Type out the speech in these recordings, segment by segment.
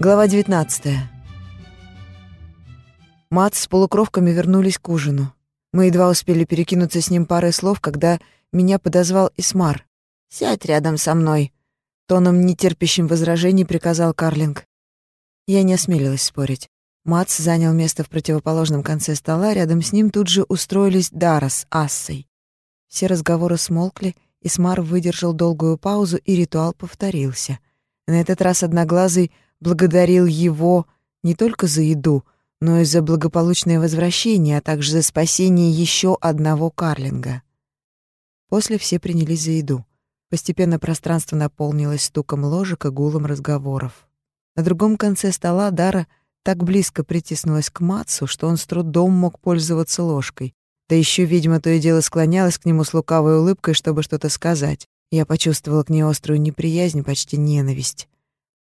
Глава 19. Мат с полукровками вернулись к ужину. Мы едва успели перекинуться с ним парой слов, когда меня подозвал Исмар. «Сядь рядом со мной», — тоном нетерпящим возражений приказал Карлинг. Я не осмелилась спорить. Мац занял место в противоположном конце стола, рядом с ним тут же устроились Дара с Ассой. Все разговоры смолкли, Исмар выдержал долгую паузу, и ритуал повторился. На этот раз Одноглазый благодарил его не только за еду, но и за благополучное возвращение, а также за спасение еще одного карлинга. После все принялись за еду. Постепенно пространство наполнилось стуком ложек и гулом разговоров. На другом конце стола Дара так близко притиснулась к Мацу, что он с трудом мог пользоваться ложкой. Да еще ведьма то и дело склонялась к нему с лукавой улыбкой, чтобы что-то сказать. Я почувствовала к ней острую неприязнь, почти ненависть.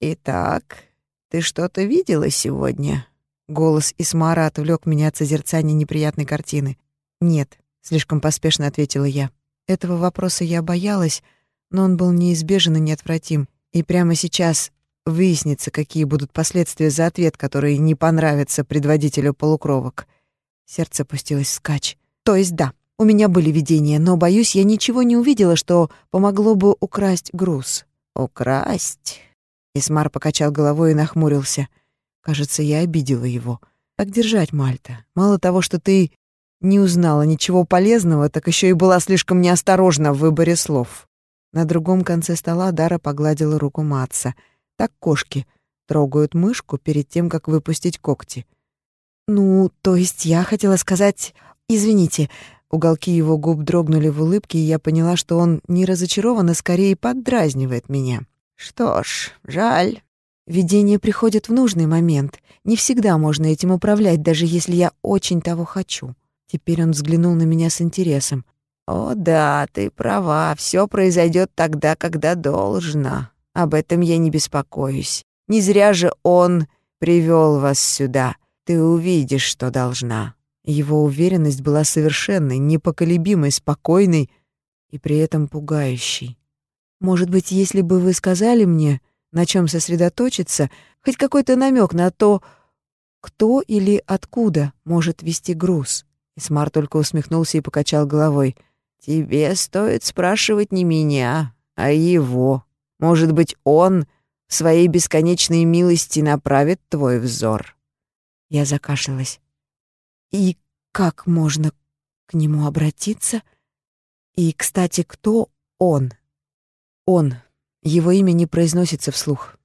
«Итак, ты что-то видела сегодня?» Голос Исмара отвлек меня от созерцания неприятной картины. «Нет», — слишком поспешно ответила я. Этого вопроса я боялась, но он был неизбежен и неотвратим. И прямо сейчас выяснится, какие будут последствия за ответ, который не понравится предводителю полукровок. Сердце опустилось вскачь. То есть да, у меня были видения, но, боюсь, я ничего не увидела, что помогло бы украсть груз. «Украсть?» Исмар покачал головой и нахмурился. Кажется, я обидела его. Так держать, Мальта. Мало того, что ты не узнала ничего полезного, так еще и была слишком неосторожна в выборе слов. На другом конце стола Дара погладила руку Матса. Так кошки трогают мышку перед тем, как выпустить когти. «Ну, то есть я хотела сказать... Извините». Уголки его губ дрогнули в улыбке, и я поняла, что он не разочарован, а скорее поддразнивает меня. «Что ж, жаль». Видение приходит в нужный момент. Не всегда можно этим управлять, даже если я очень того хочу. Теперь он взглянул на меня с интересом. «О да, ты права, все произойдет тогда, когда должно. Об этом я не беспокоюсь. Не зря же он привел вас сюда. Ты увидишь, что должна». Его уверенность была совершенной, непоколебимой, спокойной и при этом пугающей. Может быть, если бы вы сказали мне, на чем сосредоточиться, хоть какой-то намек на то, кто или откуда может вести груз. Исмар только усмехнулся и покачал головой. «Тебе стоит спрашивать не меня, а его. Может быть, он в своей бесконечной милости направит твой взор». Я закашлялась. «И как можно к нему обратиться? И, кстати, кто он?» «Он». Его имя не произносится вслух.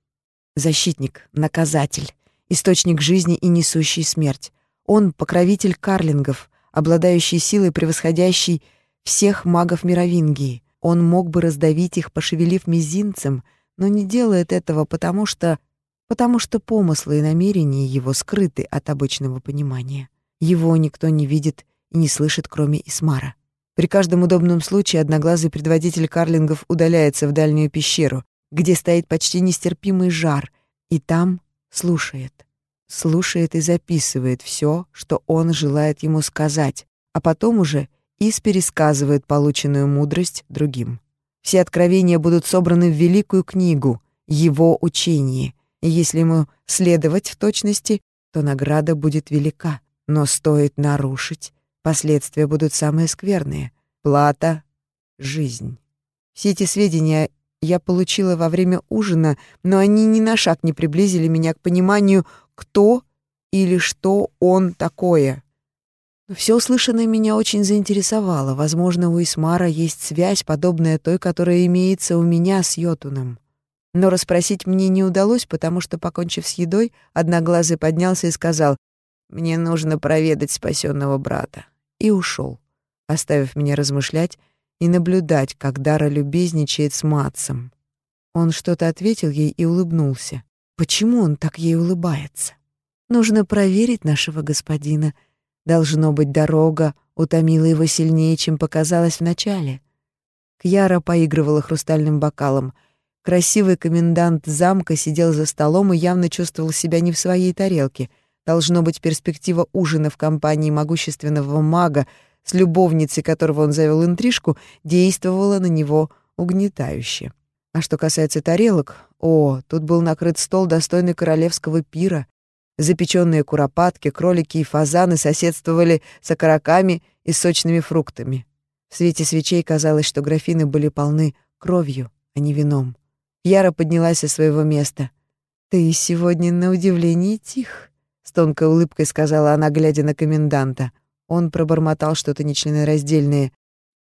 Защитник, наказатель, источник жизни и несущий смерть. Он — покровитель карлингов, обладающий силой, превосходящей всех магов Мировингии. Он мог бы раздавить их, пошевелив мизинцем, но не делает этого, потому что... потому что помыслы и намерения его скрыты от обычного понимания. Его никто не видит и не слышит, кроме Исмара. При каждом удобном случае одноглазый предводитель карлингов удаляется в дальнюю пещеру, где стоит почти нестерпимый жар, и там слушает. Слушает и записывает все, что он желает ему сказать, а потом уже Ис пересказывает полученную мудрость другим. Все откровения будут собраны в великую книгу, его учение, и если ему следовать в точности, то награда будет велика, но стоит нарушить, последствия будут самые скверные. Плата — жизнь. Все эти сведения я получила во время ужина, но они ни на шаг не приблизили меня к пониманию, кто или что он такое. Все услышанное меня очень заинтересовало. Возможно, у Исмара есть связь, подобная той, которая имеется у меня с Йотуном. Но расспросить мне не удалось, потому что, покончив с едой, Одноглазый поднялся и сказал, «Мне нужно проведать спасенного брата». И ушел, оставив меня размышлять и наблюдать, как Дара любезничает с Матсом. Он что-то ответил ей и улыбнулся. Почему он так ей улыбается? Нужно проверить нашего господина — Должно быть, дорога утомила его сильнее, чем показалось вначале. Кьяра поигрывала хрустальным бокалом. Красивый комендант замка сидел за столом и явно чувствовал себя не в своей тарелке. Должно быть, перспектива ужина в компании могущественного мага с любовницей, которого он завел интрижку, действовала на него угнетающе. А что касается тарелок, о, тут был накрыт стол, достойный королевского пира. Запеченные куропатки, кролики и фазаны соседствовали с окороками и сочными фруктами. В свете свечей казалось, что графины были полны кровью, а не вином. Яра поднялась со своего места. «Ты сегодня на удивление тих», — с тонкой улыбкой сказала она, глядя на коменданта. Он пробормотал что-то нечленораздельное.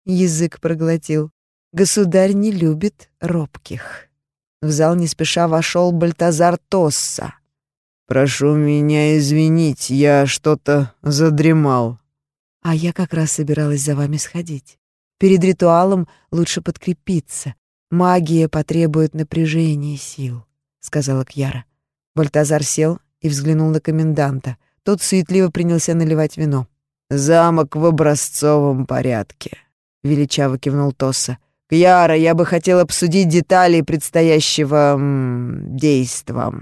Язык проглотил. «Государь не любит робких». В зал не спеша вошел Бальтазар Тосса. «Прошу меня извинить, я что-то задремал». «А я как раз собиралась за вами сходить. Перед ритуалом лучше подкрепиться. Магия потребует напряжения сил», — сказала Кьяра. Бальтазар сел и взглянул на коменданта. Тот суетливо принялся наливать вино. «Замок в образцовом порядке», — величаво кивнул Тосса. «Кьяра, я бы хотел обсудить детали предстоящего... М, действа».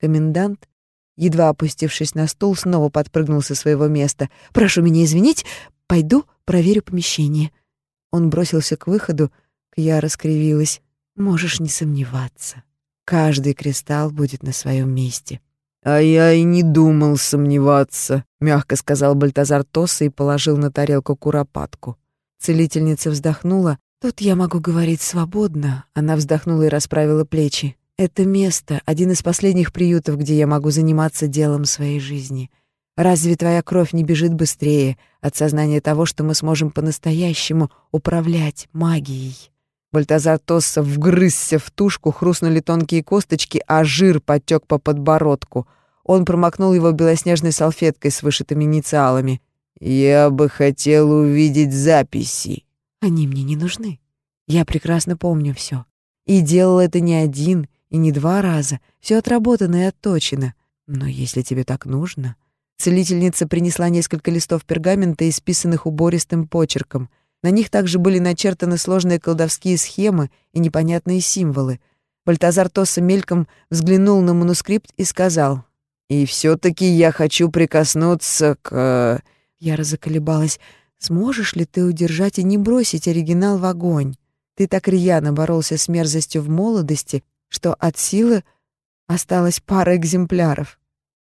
Комендант Едва опустившись на стул, снова подпрыгнул со своего места. «Прошу меня извинить, пойду проверю помещение». Он бросился к выходу, Кьяра скривилась. «Можешь не сомневаться. Каждый кристалл будет на своем месте». «А я и не думал сомневаться», — мягко сказал Бальтазар Тосса и положил на тарелку куропатку. Целительница вздохнула. «Тут я могу говорить свободно». Она вздохнула и расправила плечи. Это место — один из последних приютов, где я могу заниматься делом своей жизни. Разве твоя кровь не бежит быстрее от сознания того, что мы сможем по-настоящему управлять магией?» Бальтазар Тосса вгрызся в тушку, хрустнули тонкие косточки, а жир потек по подбородку. Он промокнул его белоснежной салфеткой с вышитыми инициалами. «Я бы хотел увидеть записи». «Они мне не нужны. Я прекрасно помню все. И делал это не один, и не два раза. Все отработано и отточено. Но если тебе так нужно... Целительница принесла несколько листов пергамента, исписанных убористым почерком. На них также были начертаны сложные колдовские схемы и непонятные символы. Бальтазар Тосса мельком взглянул на манускрипт и сказал, «И все-таки я хочу прикоснуться к...» Я разоколебалась. «Сможешь ли ты удержать и не бросить оригинал в огонь? Ты так рьяно боролся с мерзостью в молодости, что от силы осталась пара экземпляров.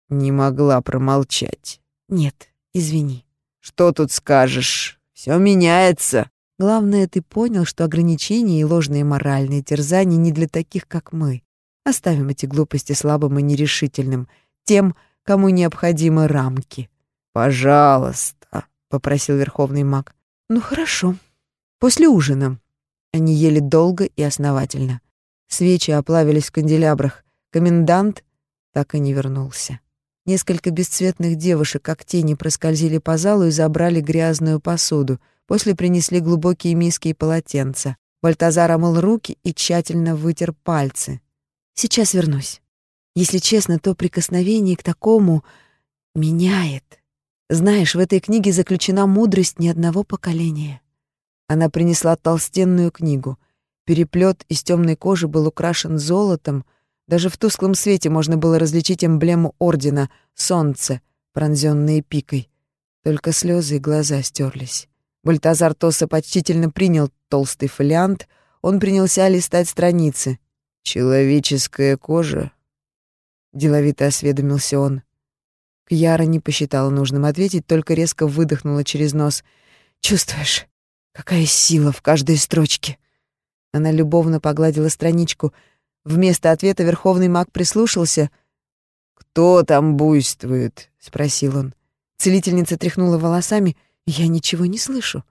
Не могла промолчать. Нет, извини. Что тут скажешь? Все меняется. Главное, ты понял, что ограничения и ложные моральные терзания не для таких, как мы. Оставим эти глупости слабым и нерешительным, тем, кому необходимы рамки. «Пожалуйста», — попросил верховный маг. «Ну хорошо. После ужина». Они ели долго и основательно. Свечи оплавились в канделябрах. Комендант так и не вернулся. Несколько бесцветных девушек, как тени, проскользили по залу и забрали грязную посуду. После принесли глубокие миски и полотенца. Бальтазар омыл руки и тщательно вытер пальцы. «Сейчас вернусь. Если честно, то прикосновение к такому меняет. Знаешь, в этой книге заключена мудрость ни одного поколения». Она принесла толстенную книгу — Переплет из темной кожи был украшен золотом, даже в тусклом свете можно было различить эмблему ордена — солнце, пронзённое пикой. Только слезы и глаза стерлись. Бальтазар Тоса почтительно принял толстый фолиант, он принялся листать страницы. «Человеческая кожа?» — деловито осведомился он. Кьяра не посчитала нужным ответить, только резко выдохнула через нос. «Чувствуешь, какая сила в каждой строчке?» Она любовно погладила страничку. Вместо ответа верховный маг прислушался. «Кто там буйствует?» — спросил он. Целительница тряхнула волосами. «Я ничего не слышу».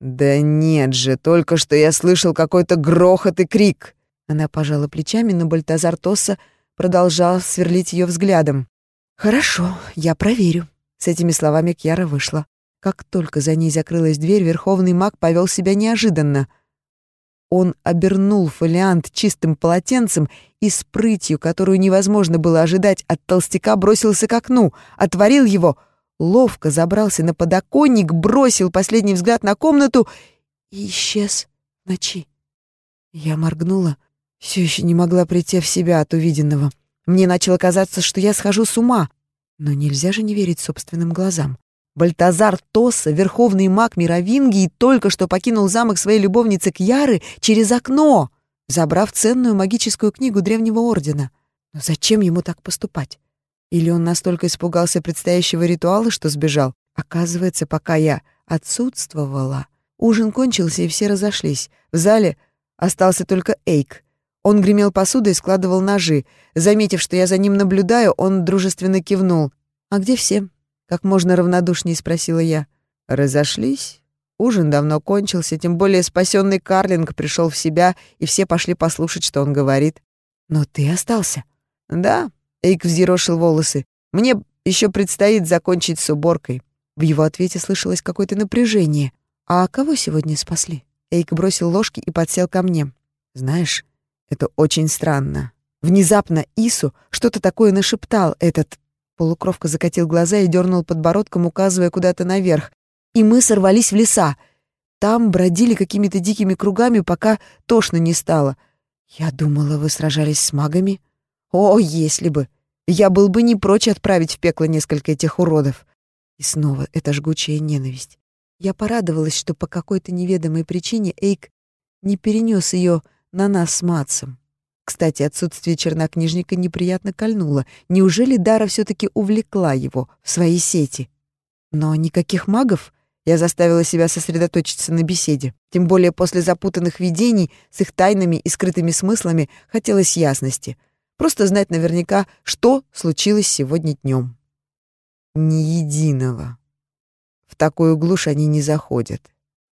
«Да нет же, только что я слышал какой-то грохот и крик!» Она пожала плечами, но Бальтазар Тосса продолжал сверлить ее взглядом. «Хорошо, я проверю». С этими словами Кьяра вышла. Как только за ней закрылась дверь, верховный маг повел себя неожиданно — он обернул фолиант чистым полотенцем и с прытью, которую невозможно было ожидать от толстяка, бросился к окну, отворил его, ловко забрался на подоконник, бросил последний взгляд на комнату и исчез ночи. Я моргнула, все еще не могла прийти в себя от увиденного. Мне начало казаться, что я схожу с ума, но нельзя же не верить собственным глазам. Бальтазар Тосса, верховный маг Мировингии, только что покинул замок своей любовницы Кьяры через окно. забрав ценную магическую книгу Древнего Ордена. Но зачем ему так поступать? Или он настолько испугался предстоящего ритуала, что сбежал? Оказывается, пока я отсутствовала, ужин кончился, и все разошлись. В зале остался только Эйк. Он гремел посудой и складывал ножи. Заметив, что я за ним наблюдаю, он дружественно кивнул. «А где все?» — как можно равнодушнее спросила я. «Разошлись?» Ужин давно кончился, тем более спасенный Карлинг пришел в себя, и все пошли послушать, что он говорит. «Но ты остался?» «Да», — Эйк взъерошил волосы. «Мне еще предстоит закончить с уборкой». В его ответе слышалось какое-то напряжение. «А кого сегодня спасли?» Эйк бросил ложки и подсел ко мне. «Знаешь, это очень странно. Внезапно Ису что-то такое нашептал этот...» Полукровка закатил глаза и дернул подбородком, указывая куда-то наверх и мы сорвались в леса. Там бродили какими-то дикими кругами, пока тошно не стало. Я думала, вы сражались с магами. О, если бы! Я был бы не прочь отправить в пекло несколько этих уродов. И снова эта жгучая ненависть. Я порадовалась, что по какой-то неведомой причине Эйк не перенес ее на нас с Матсом. Кстати, отсутствие чернокнижника неприятно кольнуло. Неужели Дара все таки увлекла его в свои сети? Но никаких магов я заставила себя сосредоточиться на беседе. Тем более после запутанных видений с их тайнами и скрытыми смыслами хотелось ясности. Просто знать наверняка, что случилось сегодня днем. Ни единого. В такую глушь они не заходят.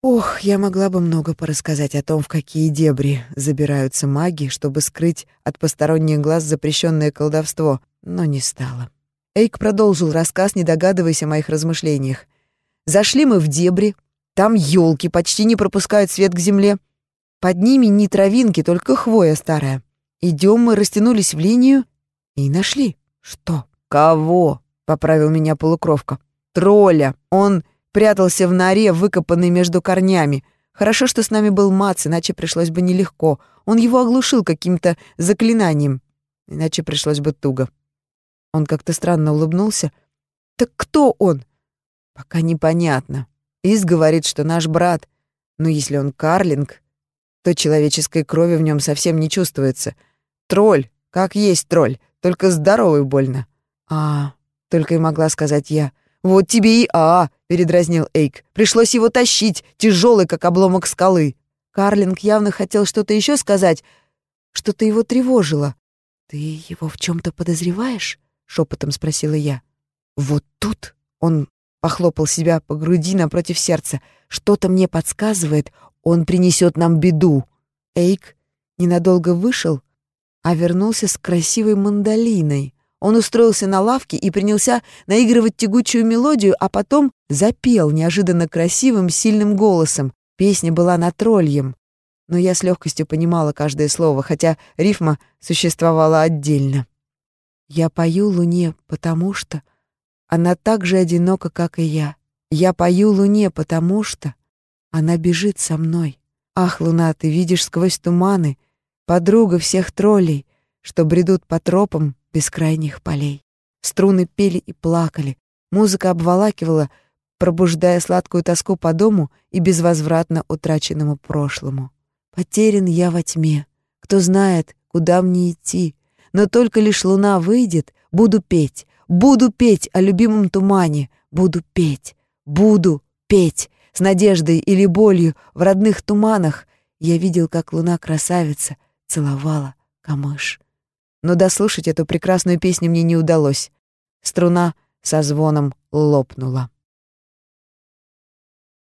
Ох, я могла бы много порассказать о том, в какие дебри забираются маги, чтобы скрыть от посторонних глаз запрещенное колдовство, но не стала. Эйк продолжил рассказ, не догадываясь о моих размышлениях. Зашли мы в дебри. Там елки почти не пропускают свет к земле. Под ними не травинки, только хвоя старая. Идем мы, растянулись в линию и нашли. Что? Кого? Поправил меня полукровка. Тролля. Он прятался в норе, выкопанной между корнями. Хорошо, что с нами был Мац, иначе пришлось бы нелегко. Он его оглушил каким-то заклинанием. Иначе пришлось бы туго. Он как-то странно улыбнулся. «Так кто он?» Пока непонятно. Из говорит, что наш брат. Но если он карлинг, то человеческой крови в нем совсем не чувствуется. Тролль, как есть тролль, только здоровый больно. А, только и могла сказать я. Вот тебе и а, передразнил Эйк. Пришлось его тащить, тяжелый, как обломок скалы. Карлинг явно хотел что-то еще сказать, что-то его тревожило. Ты его в чем то подозреваешь? шепотом спросила я. Вот тут он Похлопал себя по груди напротив сердца. Что-то мне подсказывает, он принесет нам беду. Эйк ненадолго вышел, а вернулся с красивой мандолиной. Он устроился на лавке и принялся наигрывать тягучую мелодию, а потом запел неожиданно красивым, сильным голосом. Песня была на тролльем, но я с легкостью понимала каждое слово, хотя рифма существовала отдельно. «Я пою луне, потому что...» Она так же одинока, как и я. Я пою луне, потому что она бежит со мной. Ах, луна, ты видишь сквозь туманы, подруга всех троллей, что бредут по тропам бескрайних полей. Струны пели и плакали, музыка обволакивала, пробуждая сладкую тоску по дому и безвозвратно утраченному прошлому. Потерян я во тьме, кто знает, куда мне идти, но только лишь луна выйдет, буду петь, Буду петь о любимом тумане, буду петь, буду петь. С надеждой или болью в родных туманах я видел, как луна-красавица целовала камыш. Но дослушать эту прекрасную песню мне не удалось. Струна со звоном лопнула.